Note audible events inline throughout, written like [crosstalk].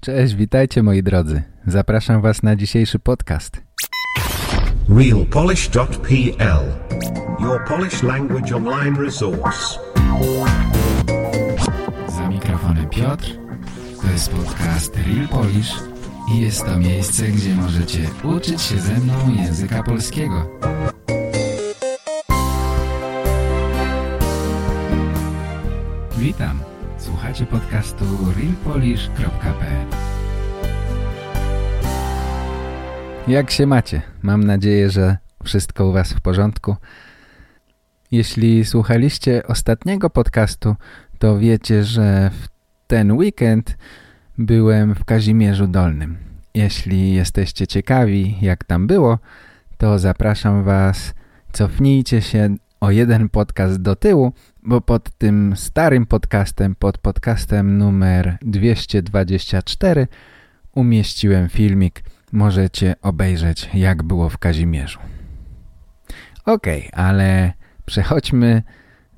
Cześć, witajcie moi drodzy. Zapraszam was na dzisiejszy podcast. realpolish.pl Your Polish language online resource. Za mikrofonem Piotr. To jest podcast Real Polish i jest to miejsce, gdzie możecie uczyć się ze mną języka polskiego. Witam. Słuchacie podcastu realpolish.pl Jak się macie? Mam nadzieję, że wszystko u was w porządku. Jeśli słuchaliście ostatniego podcastu, to wiecie, że w ten weekend byłem w Kazimierzu Dolnym. Jeśli jesteście ciekawi, jak tam było, to zapraszam was, cofnijcie się o jeden podcast do tyłu, bo pod tym starym podcastem, pod podcastem numer 224 umieściłem filmik. Możecie obejrzeć, jak było w Kazimierzu. Ok, ale przechodźmy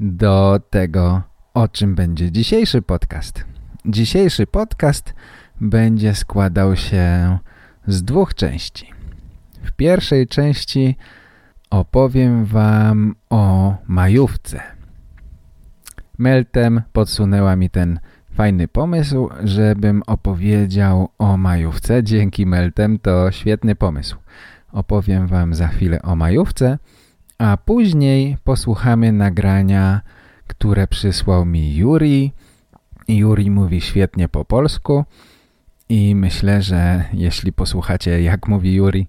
do tego, o czym będzie dzisiejszy podcast. Dzisiejszy podcast będzie składał się z dwóch części. W pierwszej części opowiem wam o majówce. Meltem podsunęła mi ten fajny pomysł, żebym opowiedział o majówce. Dzięki Meltem to świetny pomysł. Opowiem wam za chwilę o majówce, a później posłuchamy nagrania, które przysłał mi Juri. Juri mówi świetnie po polsku i myślę, że jeśli posłuchacie jak mówi Juri,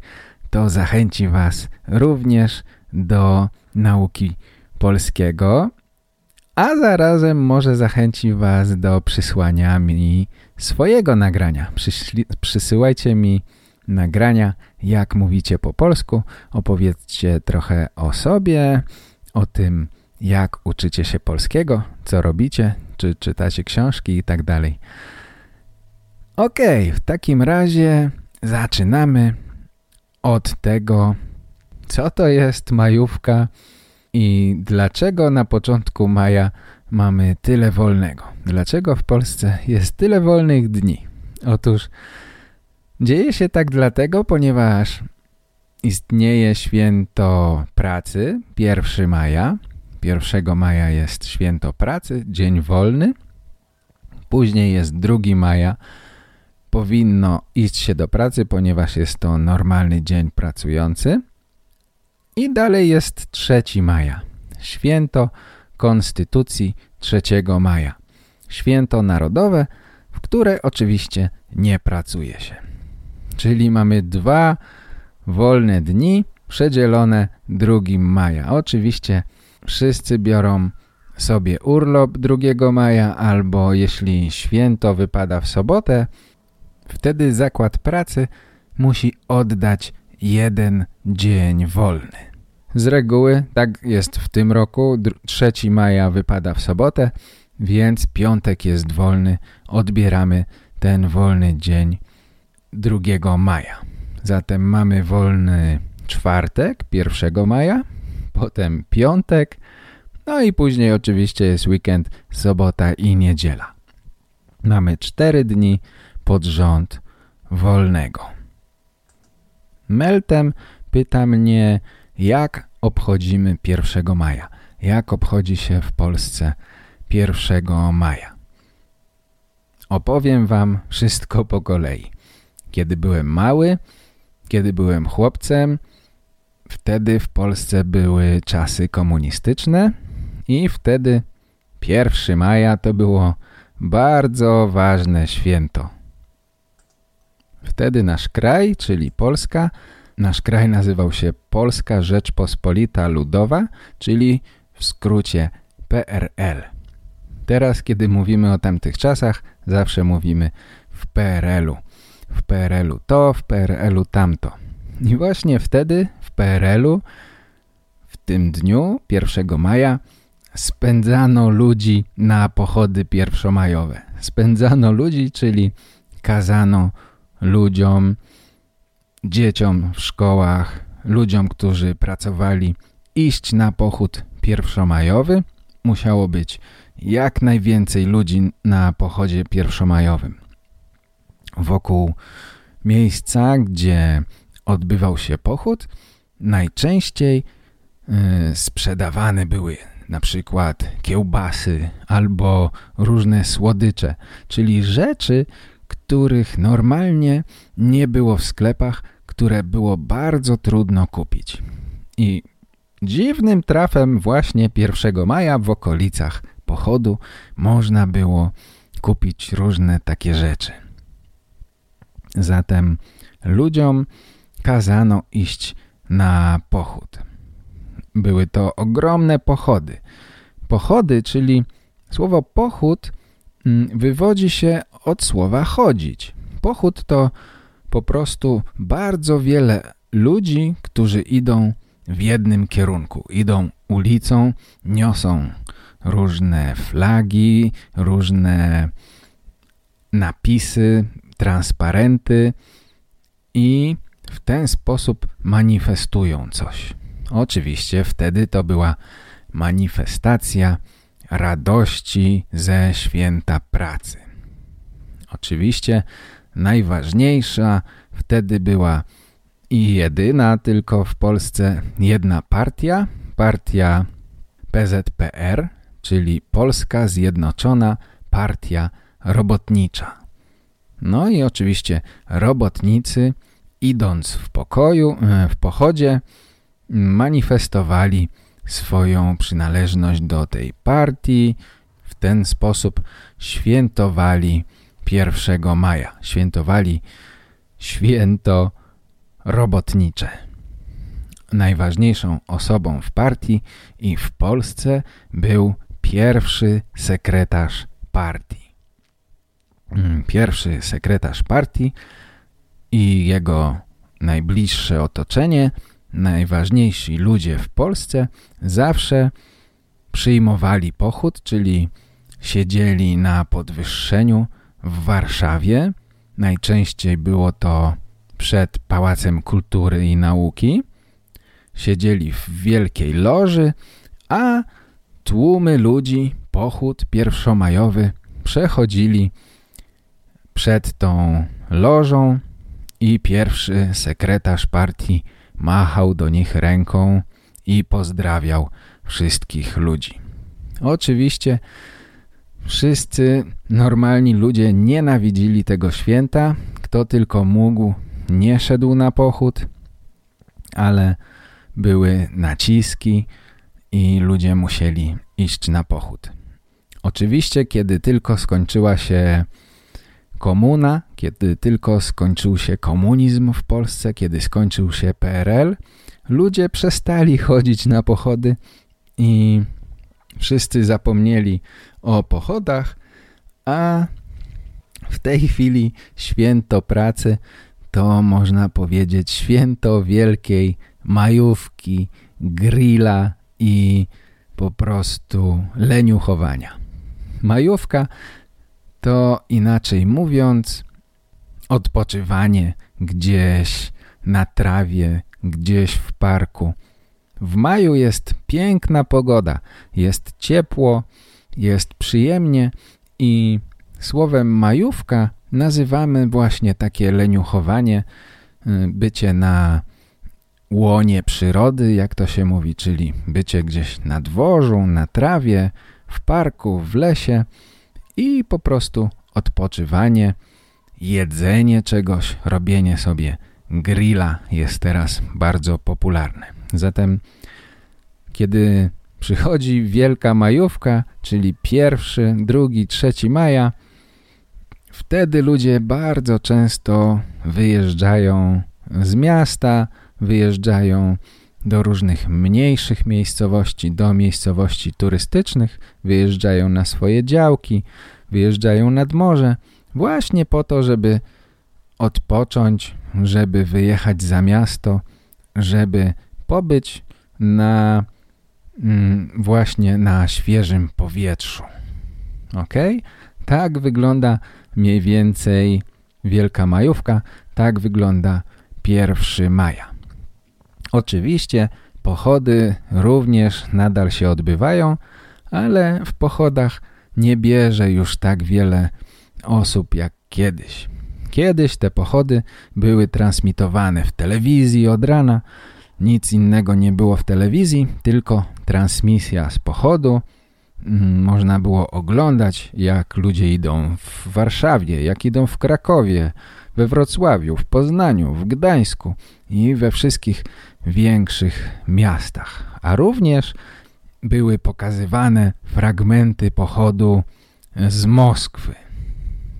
to zachęci was również do nauki polskiego, a zarazem może zachęci was do przysłania mi swojego nagrania. Przyśli, przysyłajcie mi nagrania, jak mówicie po polsku. Opowiedzcie trochę o sobie, o tym, jak uczycie się polskiego, co robicie, czy czytacie książki i tak dalej. Ok, w takim razie zaczynamy od tego, co to jest majówka i dlaczego na początku maja mamy tyle wolnego. Dlaczego w Polsce jest tyle wolnych dni? Otóż dzieje się tak dlatego, ponieważ istnieje święto pracy 1 maja. 1 maja jest święto pracy, dzień wolny. Później jest 2 maja, powinno iść się do pracy, ponieważ jest to normalny dzień pracujący. I dalej jest 3 maja, święto Konstytucji 3 maja. Święto narodowe, w które oczywiście nie pracuje się. Czyli mamy dwa wolne dni przedzielone 2 maja. Oczywiście wszyscy biorą sobie urlop 2 maja albo jeśli święto wypada w sobotę, Wtedy zakład pracy musi oddać jeden dzień wolny. Z reguły tak jest w tym roku. 3 maja wypada w sobotę, więc piątek jest wolny. Odbieramy ten wolny dzień 2 maja. Zatem mamy wolny czwartek 1 maja, potem piątek, no i później oczywiście jest weekend, sobota i niedziela. Mamy 4 dni pod rząd wolnego. Meltem pyta mnie, jak obchodzimy 1 maja. Jak obchodzi się w Polsce 1 maja. Opowiem wam wszystko po kolei. Kiedy byłem mały, kiedy byłem chłopcem, wtedy w Polsce były czasy komunistyczne i wtedy 1 maja to było bardzo ważne święto. Wtedy nasz kraj, czyli Polska, nasz kraj nazywał się Polska Rzeczpospolita Ludowa, czyli w skrócie PRL. Teraz, kiedy mówimy o tamtych czasach, zawsze mówimy w PRL-u. W PRL-u to, w PRL-u tamto. I właśnie wtedy, w PRL-u, w tym dniu, 1 maja, spędzano ludzi na pochody pierwszomajowe. Spędzano ludzi, czyli kazano ludziom, dzieciom w szkołach, ludziom, którzy pracowali, iść na pochód pierwszomajowy. Musiało być jak najwięcej ludzi na pochodzie pierwszomajowym. Wokół miejsca, gdzie odbywał się pochód, najczęściej y, sprzedawane były na przykład kiełbasy albo różne słodycze, czyli rzeczy, których normalnie nie było w sklepach, które było bardzo trudno kupić. I dziwnym trafem właśnie 1 maja w okolicach pochodu można było kupić różne takie rzeczy. Zatem ludziom kazano iść na pochód. Były to ogromne pochody. Pochody, czyli słowo pochód mm, wywodzi się od słowa chodzić. Pochód to po prostu bardzo wiele ludzi, którzy idą w jednym kierunku. Idą ulicą, niosą różne flagi, różne napisy, transparenty i w ten sposób manifestują coś. Oczywiście wtedy to była manifestacja radości ze święta pracy. Oczywiście najważniejsza wtedy była i jedyna tylko w Polsce jedna partia, partia PZPR, czyli Polska Zjednoczona Partia Robotnicza. No i oczywiście robotnicy idąc w pokoju, e, w pochodzie manifestowali swoją przynależność do tej partii. W ten sposób świętowali 1 maja. Świętowali święto robotnicze. Najważniejszą osobą w partii i w Polsce był pierwszy sekretarz partii. Mm, pierwszy sekretarz partii i jego najbliższe otoczenie, najważniejsi ludzie w Polsce zawsze przyjmowali pochód, czyli siedzieli na podwyższeniu w Warszawie. Najczęściej było to przed Pałacem Kultury i Nauki. Siedzieli w wielkiej loży, a tłumy ludzi, pochód pierwszomajowy przechodzili przed tą lożą i pierwszy sekretarz partii machał do nich ręką i pozdrawiał wszystkich ludzi. Oczywiście wszyscy normalni ludzie nienawidzili tego święta. Kto tylko mógł, nie szedł na pochód, ale były naciski i ludzie musieli iść na pochód. Oczywiście, kiedy tylko skończyła się komuna, kiedy tylko skończył się komunizm w Polsce, kiedy skończył się PRL, ludzie przestali [laughs] chodzić na pochody i wszyscy zapomnieli o pochodach, a w tej chwili święto pracy to można powiedzieć święto wielkiej majówki, grilla i po prostu leniuchowania. Majówka to inaczej mówiąc odpoczywanie gdzieś na trawie, gdzieś w parku. W maju jest piękna pogoda, jest ciepło, jest przyjemnie i słowem majówka nazywamy właśnie takie leniuchowanie, y, bycie na łonie przyrody, jak to się mówi, czyli bycie gdzieś na dworzu, na trawie, w parku, w lesie i po prostu odpoczywanie, jedzenie czegoś, robienie sobie grilla jest teraz bardzo popularne. Zatem kiedy przychodzi wielka majówka, czyli pierwszy, drugi, trzeci maja, wtedy ludzie bardzo często wyjeżdżają z miasta, wyjeżdżają do różnych mniejszych miejscowości, do miejscowości turystycznych, wyjeżdżają na swoje działki, wyjeżdżają nad morze, właśnie po to, żeby odpocząć, żeby wyjechać za miasto, żeby pobyć na właśnie na świeżym powietrzu. Ok? Tak wygląda mniej więcej Wielka Majówka, tak wygląda 1 maja. Oczywiście pochody również nadal się odbywają, ale w pochodach nie bierze już tak wiele osób jak kiedyś. Kiedyś te pochody były transmitowane w telewizji od rana. Nic innego nie było w telewizji, tylko transmisja z pochodu. Mm, można było oglądać, jak ludzie idą w Warszawie, jak idą w Krakowie, we Wrocławiu, w Poznaniu, w Gdańsku i we wszystkich większych miastach. A również były pokazywane fragmenty pochodu z Moskwy.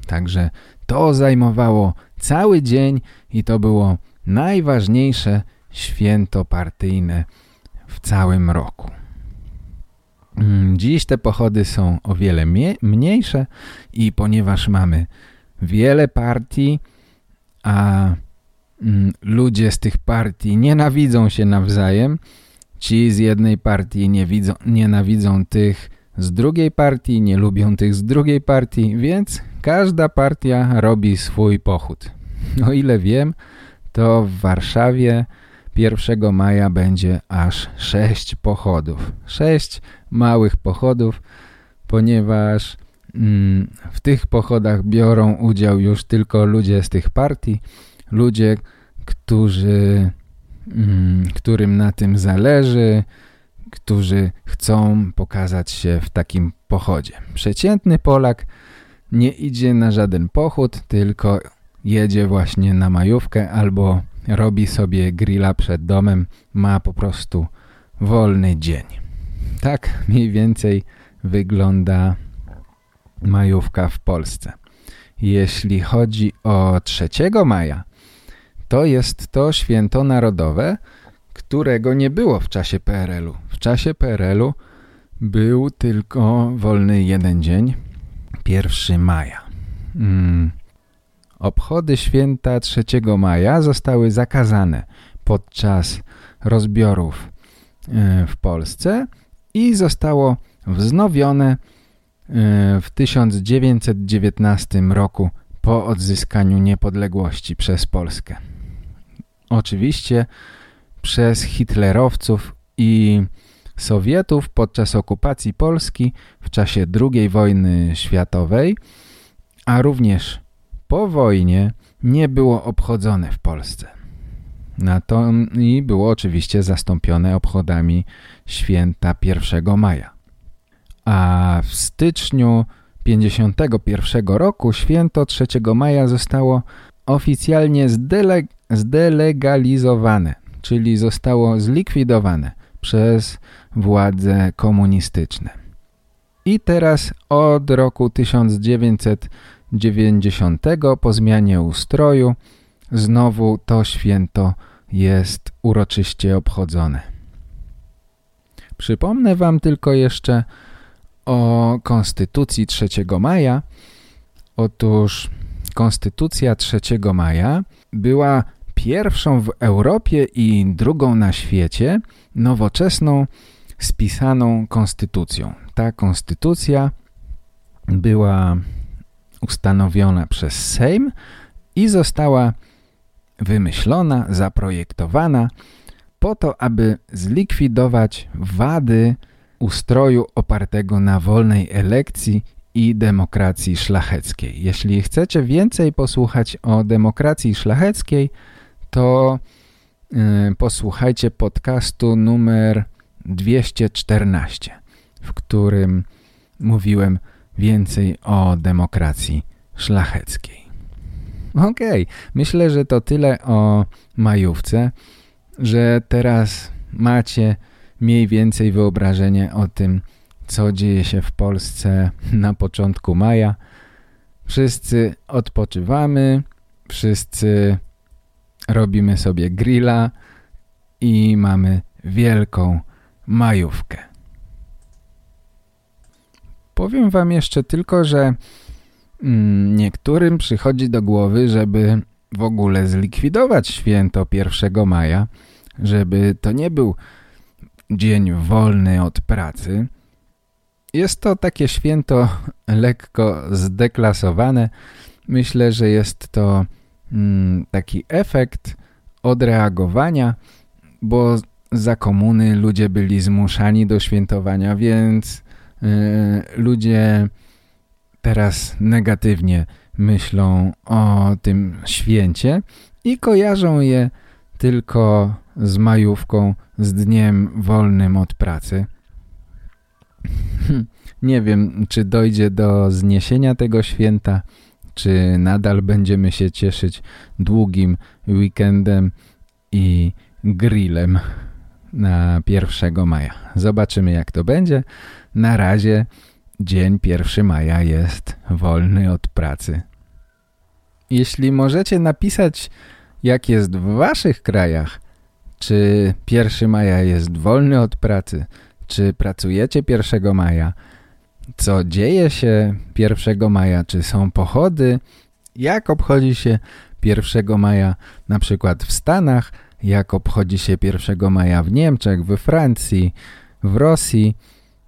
Także to zajmowało cały dzień i to było najważniejsze święto partyjne w całym roku. Mm, dziś te pochody są o wiele mniejsze i ponieważ mamy wiele partii, a mm, ludzie z tych partii nienawidzą się nawzajem, ci z jednej partii nie widzą, nienawidzą tych z drugiej partii, nie lubią tych z drugiej partii, więc każda partia robi swój pochód. [laughs] O ile wiem, to w Warszawie 1 maja będzie aż sześć pochodów. Sześć małych pochodów, ponieważ mm, w tych pochodach biorą udział już tylko ludzie z tych partii, ludzie, którzy, mm, którym na tym zależy, którzy chcą pokazać się w takim pochodzie. Przeciętny Polak nie idzie na żaden pochód, tylko jedzie właśnie na majówkę albo robi sobie grilla przed domem, ma po prostu wolny dzień. Tak mniej więcej wygląda majówka w Polsce. Jeśli chodzi o 3 maja, to jest to święto narodowe, którego nie było w czasie PRL-u. W czasie PRL-u był tylko wolny jeden dzień, 1 maja. Hmm. Obchody święta 3 maja zostały zakazane podczas rozbiorów e, w Polsce i zostało wznowione e, w 1919 roku po odzyskaniu niepodległości przez Polskę. Oczywiście przez hitlerowców i Sowietów podczas okupacji Polski w czasie II wojny światowej, a również po wojnie nie było obchodzone w Polsce. Na to i było oczywiście zastąpione obchodami święta 1 maja. A w styczniu 51 roku święto 3 maja zostało oficjalnie zdele zdelegalizowane, czyli zostało zlikwidowane przez władze komunistyczne. I teraz od roku 1990 po zmianie ustroju znowu to święto jest uroczyście obchodzone. Przypomnę Wam tylko jeszcze o Konstytucji 3 maja. Otóż Konstytucja 3 maja była pierwszą w Europie i drugą na świecie nowoczesną spisaną konstytucją. Ta konstytucja była ustanowiona przez Sejm i została wymyślona, zaprojektowana po to, aby zlikwidować wady ustroju opartego na wolnej elekcji i demokracji szlacheckiej. Jeśli chcecie więcej posłuchać o demokracji szlacheckiej, to yy, posłuchajcie podcastu numer 214, w którym mówiłem więcej o demokracji szlacheckiej. Okej, okay. myślę, że to tyle o majówce, że teraz macie mniej więcej wyobrażenie o tym, co dzieje się w Polsce na początku maja. Wszyscy odpoczywamy, wszyscy robimy sobie grilla i mamy wielką majówkę. Powiem wam jeszcze tylko, że mm, niektórym przychodzi do głowy, żeby w ogóle zlikwidować święto 1 maja, żeby to nie był dzień wolny od pracy. Jest to takie święto lekko zdeklasowane. Myślę, że jest to mm, taki efekt odreagowania, bo za komuny ludzie byli zmuszani do świętowania, więc ludzie teraz negatywnie myślą o tym święcie i kojarzą je tylko z majówką, z dniem wolnym od pracy. Nie wiem, czy dojdzie do zniesienia tego święta, czy nadal będziemy się cieszyć długim weekendem i grillem na 1 maja. Zobaczymy jak to będzie. Na razie dzień 1 maja jest wolny od pracy. Jeśli możecie napisać jak jest w waszych krajach, czy 1 maja jest wolny od pracy, czy pracujecie 1 maja, co dzieje się 1 maja, czy są pochody, jak obchodzi się 1 maja na przykład w Stanach, jak obchodzi się 1 maja w Niemczech, we Francji, w Rosji,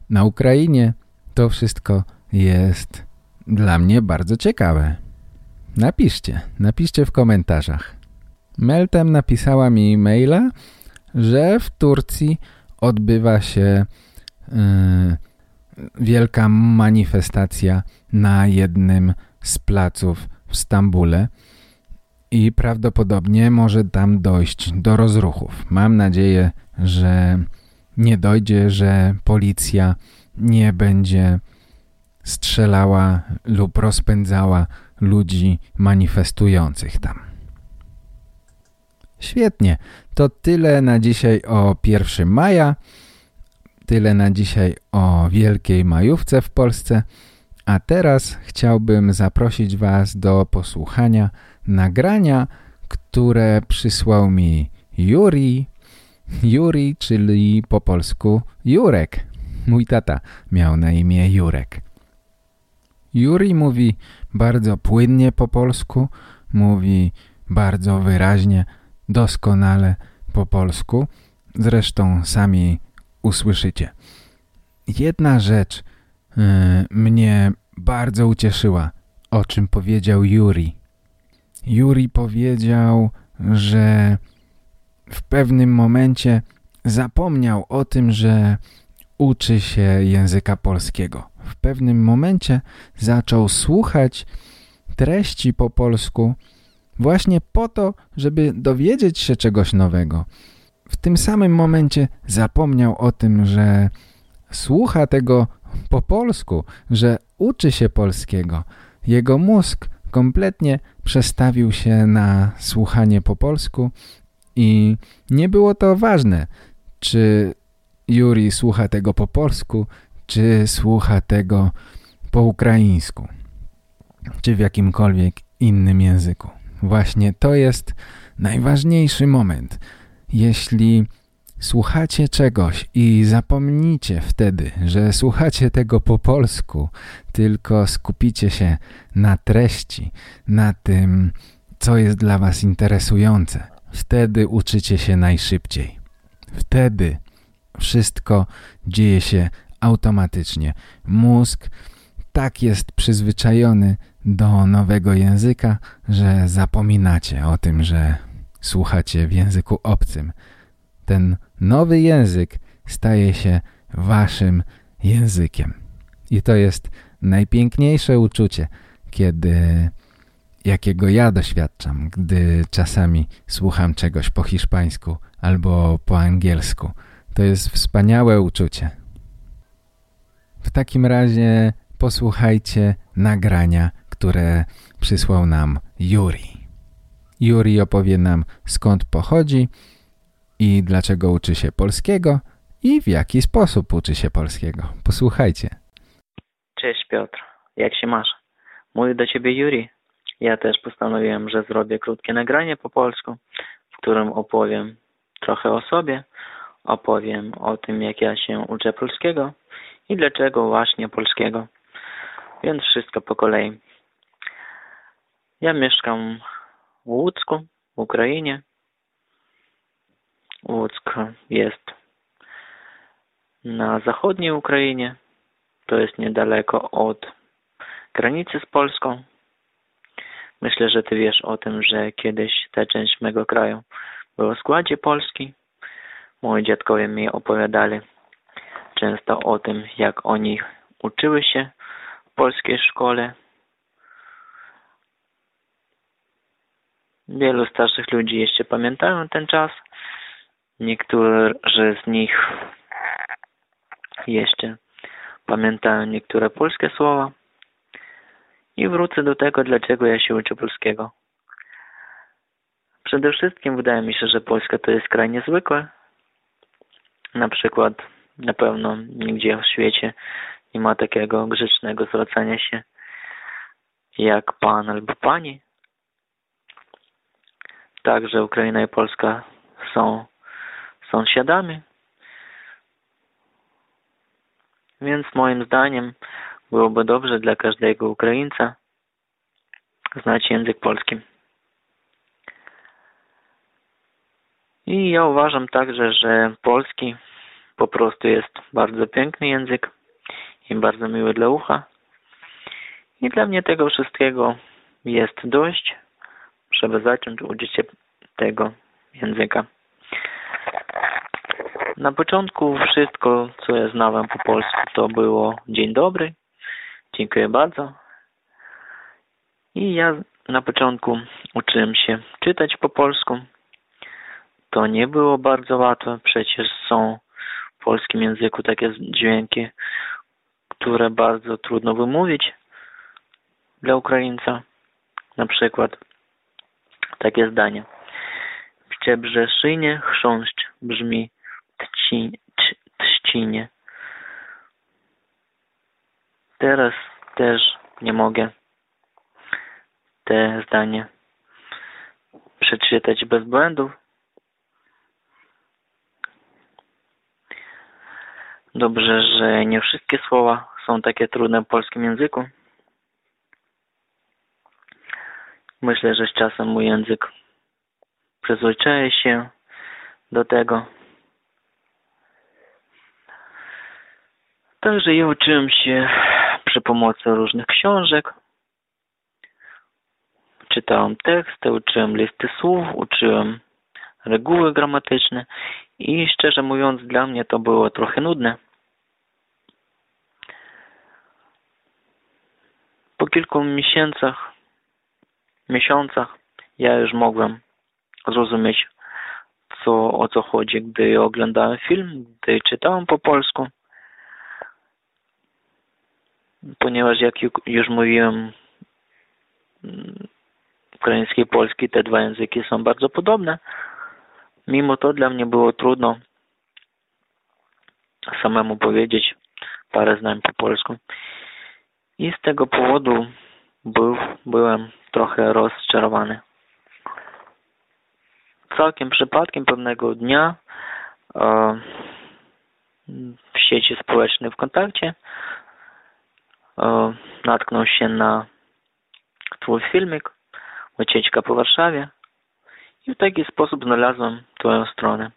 na Ukrainie. To wszystko jest dla mnie bardzo ciekawe. Napiszcie, napiszcie w komentarzach. Meltem napisała mi maila, że w Turcji odbywa się yy, wielka manifestacja na jednym z placów w Stambule i prawdopodobnie może tam dojść do rozruchów. Mam nadzieję, że nie dojdzie, że policja nie będzie strzelała lub rozpędzała ludzi manifestujących tam. Świetnie, to tyle na dzisiaj o 1 maja, tyle na dzisiaj o Wielkiej Majówce w Polsce, a teraz chciałbym zaprosić Was do posłuchania nagrania, które przysłał mi Juri, Juri, czyli po polsku Jurek. Mój tata miał na imię Jurek. Juri mówi bardzo płynnie po polsku, mówi bardzo wyraźnie, doskonale po polsku. Zresztą sami usłyszycie. Jedna rzecz y, mnie bardzo ucieszyła, o czym powiedział Juri. Juri powiedział, że w pewnym momencie zapomniał o tym, że uczy się języka polskiego. W pewnym momencie zaczął słuchać treści po polsku właśnie po to, żeby dowiedzieć się czegoś nowego. W tym samym momencie zapomniał o tym, że słucha tego po polsku, że uczy się polskiego. Jego mózg kompletnie przestawił się na słuchanie po polsku i nie było to ważne, czy Juri słucha tego po polsku, czy słucha tego po ukraińsku, czy w jakimkolwiek innym języku. Właśnie to jest najważniejszy moment. Jeśli słuchacie czegoś i zapomnicie wtedy, że słuchacie tego po polsku, tylko skupicie się na treści, na tym, co jest dla was interesujące, wtedy uczycie się najszybciej. Wtedy wszystko dzieje się automatycznie. Mózg tak jest przyzwyczajony do nowego języka, że zapominacie o tym, że słuchacie w języku obcym. Ten nowy język staje się waszym językiem. I to jest najpiękniejsze uczucie, kiedy jakiego ja doświadczam, gdy czasami słucham czegoś po hiszpańsku albo po angielsku. To jest wspaniałe uczucie. W takim razie posłuchajcie nagrania, które przysłał nam Juri. Juri opowie nam skąd pochodzi i dlaczego uczy się polskiego i w jaki sposób uczy się polskiego. Posłuchajcie. Cześć Piotr, jak się masz? Mówi do ciebie Juri. Ja też postanowiłem, że zrobię krótkie nagranie po polsku, w którym opowiem trochę o sobie, opowiem o tym, jak ja się uczę polskiego i dlaczego właśnie polskiego. Więc wszystko po kolei. Ja mieszkam w Łódzku, w Ukrainie. Łuck jest na zachodniej Ukrainie. To jest niedaleko od granicy z Polską. Myślę, że ty wiesz o tym, że kiedyś ta część mego kraju była w składzie Polski. Moi dziadkowie mi opowiadali często o tym, jak oni uczyły się w polskiej szkole, Wielu starszych ludzi jeszcze pamiętają ten czas. Niektórzy z nich jeszcze pamiętają niektóre polskie słowa. I wrócę do tego, dlaczego ja się uczę polskiego. Przede wszystkim wydaje mi się, że Polska to jest kraj niezwykły. Na przykład na pewno nigdzie w świecie nie ma takiego grzecznego zwracania się jak pan albo pani. Także Ukraina i Polska są sąsiadami. Więc moim zdaniem byłoby dobrze dla każdego Ukraińca znać język polski. I ja uważam także, że polski po prostu jest bardzo piękny język i bardzo miły dla ucha. I dla mnie tego wszystkiego jest dość, żeby zacząć uczyć się tego języka. Na początku wszystko, co ja znałem po polsku, to było dzień dobry, dziękuję bardzo. I ja na początku uczyłem się czytać po polsku. To nie było bardzo łatwe, przecież są w polskim języku takie dźwięki, które bardzo trudno wymówić dla Ukraińca. Na przykład takie zdanie. W Ciebrzeszynie chrząszcz brzmi trzcinie. Teraz też nie mogę te zdanie przeczytać bez błędów. Dobrze, że nie wszystkie słowa są takie trudne w polskim języku. Myślę, że z czasem mój język przyzwyczaje się do tego. Także ja uczyłem się przy pomocy różnych książek. Czytałem teksty, uczyłem listy słów, uczyłem reguły gramatyczne i szczerze mówiąc dla mnie to było trochę nudne. Po kilku miesiącach, miesiącach ja już mogłem zrozumieć, co, o co chodzi, gdy oglądałem film, gdy czytałem po polsku. Ponieważ jak już mówiłem, ukraiński i polski, te dwa języki są bardzo podobne. Mimo to dla mnie było trudno samemu powiedzieć parę zdań po polsku. I z tego powodu był, byłem trochę rozczarowany. Całkiem przypadkiem pewnego dnia e, w sieci społecznej w kontakcie natknął się na twój filmik Ucieczka po Warszawie i w taki sposób znalazłem Twoją stronę.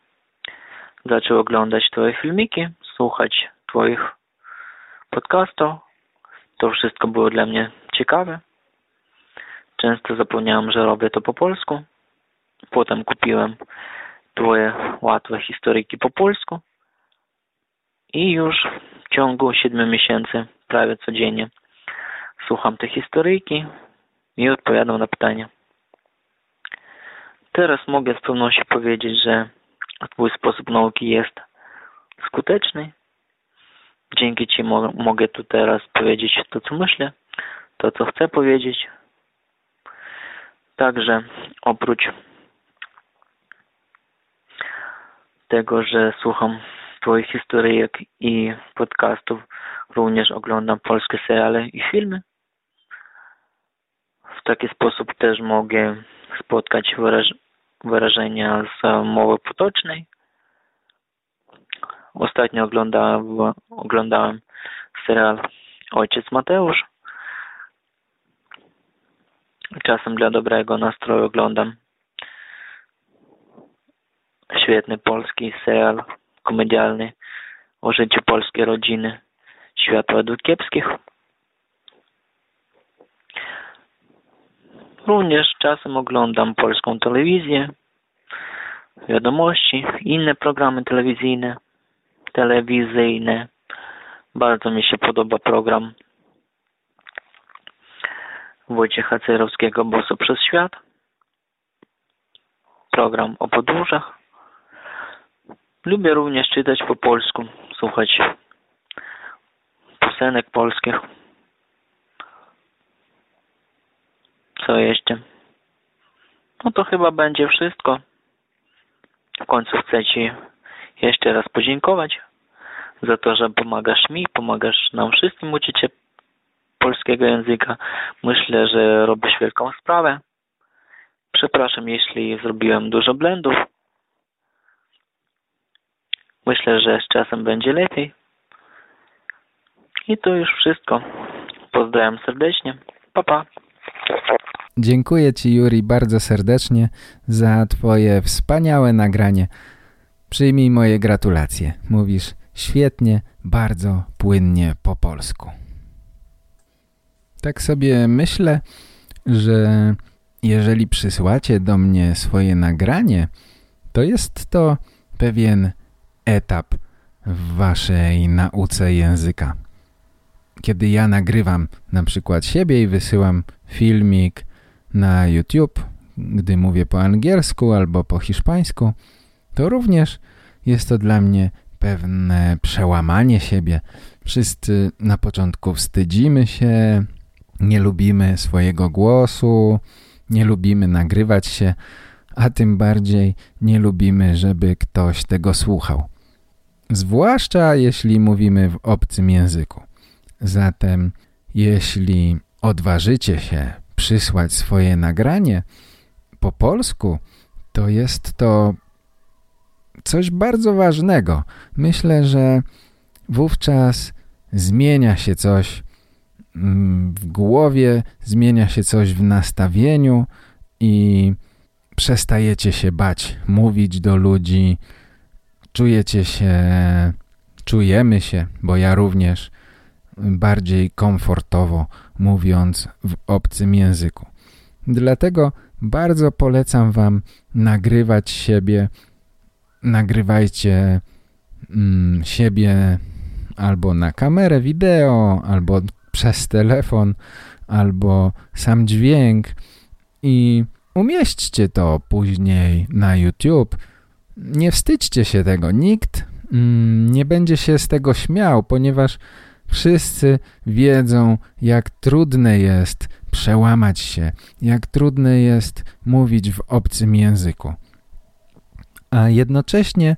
Zaczął oglądać Twoje filmiki, słuchać Twoich podcastów. To wszystko było dla mnie ciekawe. Często zapomniałem, że robię to po polsku. Potem kupiłem Twoje łatwe historyjki po polsku. I już w ciągu 7 miesięcy, prawie codziennie, słucham te historyjki i odpowiadam na pytania. Teraz mogę z pewnością powiedzieć, że Twój sposób nauki jest skuteczny. Dzięki Ci mo mogę tu teraz powiedzieć to, co myślę, to, co chcę powiedzieć. Także oprócz tego, że słucham Twoich historyjek i podcastów, również oglądam polskie seriale i filmy. W taki sposób też mogę spotkać wyraż wyrażenia z mowy potocznej. Ostatnio oglądałem, oglądałem serial Ojciec Mateusz. Czasem dla dobrego nastroju oglądam świetny polski serial komedialny o życiu polskiej rodziny Światła według kiepskich. Również czasem oglądam polską telewizję, wiadomości, inne programy telewizyjne, telewizyjne. Bardzo mi się podoba program Wojciecha Cerowskiego Boso przez świat. program o podróżach. Lubię również czytać po polsku, słuchać piosenek polskich. Co jeszcze? No to chyba będzie wszystko. W końcu chcę Ci jeszcze raz podziękować za to, że pomagasz mi, pomagasz nam wszystkim uczyć się polskiego języka. Myślę, że robisz wielką sprawę. Przepraszam, jeśli zrobiłem dużo błędów. Myślę, że z czasem będzie lepiej. I to już wszystko. Pozdrawiam serdecznie. Pa, pa. Dziękuję Ci, Juri, bardzo serdecznie za Twoje wspaniałe nagranie. Przyjmij moje gratulacje. Mówisz świetnie, bardzo płynnie po polsku. Tak sobie myślę, że jeżeli przysłacie do mnie swoje nagranie, to jest to pewien etap w waszej nauce języka. Kiedy ja nagrywam na przykład siebie i wysyłam filmik na YouTube, gdy mówię po angielsku albo po hiszpańsku, to również jest to dla mnie pewne przełamanie siebie. Wszyscy na początku wstydzimy się, nie lubimy swojego głosu, nie lubimy nagrywać się, a tym bardziej nie lubimy, żeby ktoś tego słuchał. Zwłaszcza jeśli mówimy w obcym języku. Zatem jeśli odważycie się przysłać swoje nagranie po polsku, to jest to coś bardzo ważnego. Myślę, że wówczas zmienia się coś mm, w głowie, zmienia się coś w nastawieniu i przestajecie się bać mówić do ludzi, czujecie się, czujemy się, bo ja również bardziej komfortowo mówiąc w obcym języku. Dlatego bardzo polecam Wam nagrywać siebie nagrywajcie mm, siebie albo na kamerę wideo, albo przez telefon, albo sam dźwięk i umieśćcie to później na YouTube. Nie wstydźcie się tego. Nikt mm, nie będzie się z tego śmiał, ponieważ wszyscy wiedzą, jak trudne jest przełamać się, jak trudne jest mówić w obcym języku a jednocześnie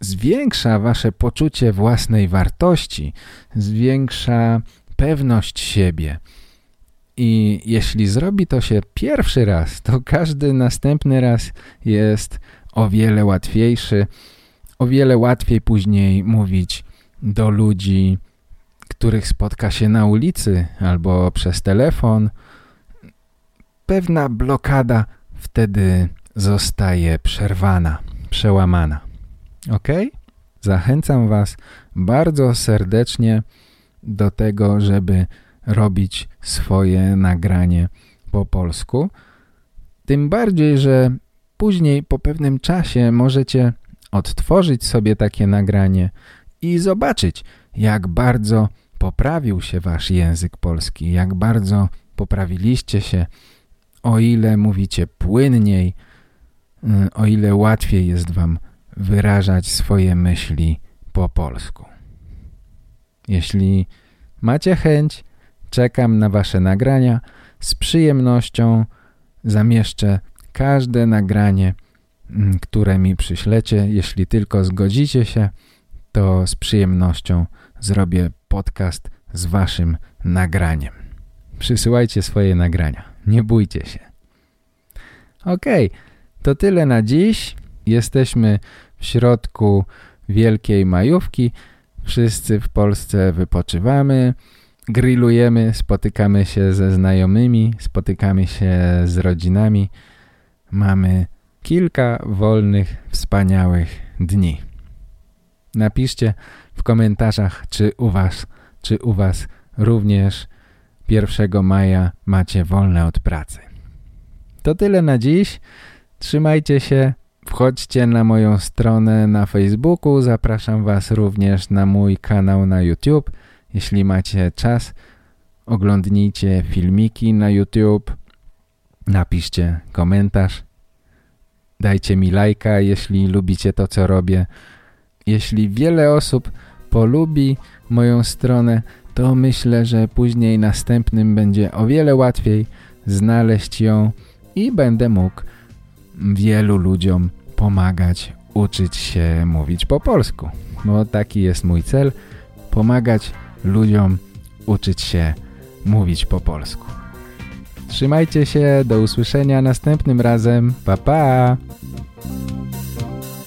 zwiększa wasze poczucie własnej wartości, zwiększa pewność siebie. I jeśli zrobi to się pierwszy raz, to każdy następny raz jest o wiele łatwiejszy, o wiele łatwiej później mówić do ludzi, których spotka się na ulicy albo przez telefon. Pewna blokada wtedy zostaje przerwana przełamana. Ok? Zachęcam Was bardzo serdecznie do tego, żeby robić swoje nagranie po polsku. Tym bardziej, że później po pewnym czasie możecie odtworzyć sobie takie nagranie i zobaczyć, jak bardzo poprawił się Wasz język polski, jak bardzo poprawiliście się, o ile mówicie płynniej, Y, o ile łatwiej jest Wam wyrażać swoje myśli po polsku. Jeśli macie chęć, czekam na Wasze nagrania. Z przyjemnością zamieszczę każde nagranie, mm, które mi przyślecie. Jeśli tylko zgodzicie się, to z przyjemnością zrobię podcast z Waszym nagraniem. Przysyłajcie swoje nagrania. Nie bójcie się. Okej. Okay. To tyle na dziś. Jesteśmy w środku wielkiej majówki. Wszyscy w Polsce wypoczywamy, grillujemy, spotykamy się ze znajomymi, spotykamy się z rodzinami. Mamy kilka wolnych, wspaniałych dni. Napiszcie w komentarzach, czy u Was, czy u Was również 1 maja macie wolne od pracy. To tyle na dziś. Trzymajcie się, wchodźcie na moją stronę na Facebooku, zapraszam Was również na mój kanał na YouTube. Jeśli macie czas, oglądnijcie filmiki na YouTube, napiszcie komentarz Dajcie mi lajka, jeśli lubicie to, co robię. Jeśli wiele osób polubi moją stronę, to myślę, że później następnym będzie o wiele łatwiej znaleźć ją i będę mógł wielu ludziom pomagać uczyć się mówić po polsku. No taki jest mój cel, pomagać ludziom uczyć się mówić po polsku. Trzymajcie się, do usłyszenia następnym razem. Pa, pa!